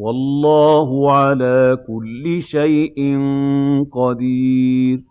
وَاللَّهُ عَلَىٰ كُلِّ شَيْءٍ قَدِيرٌ.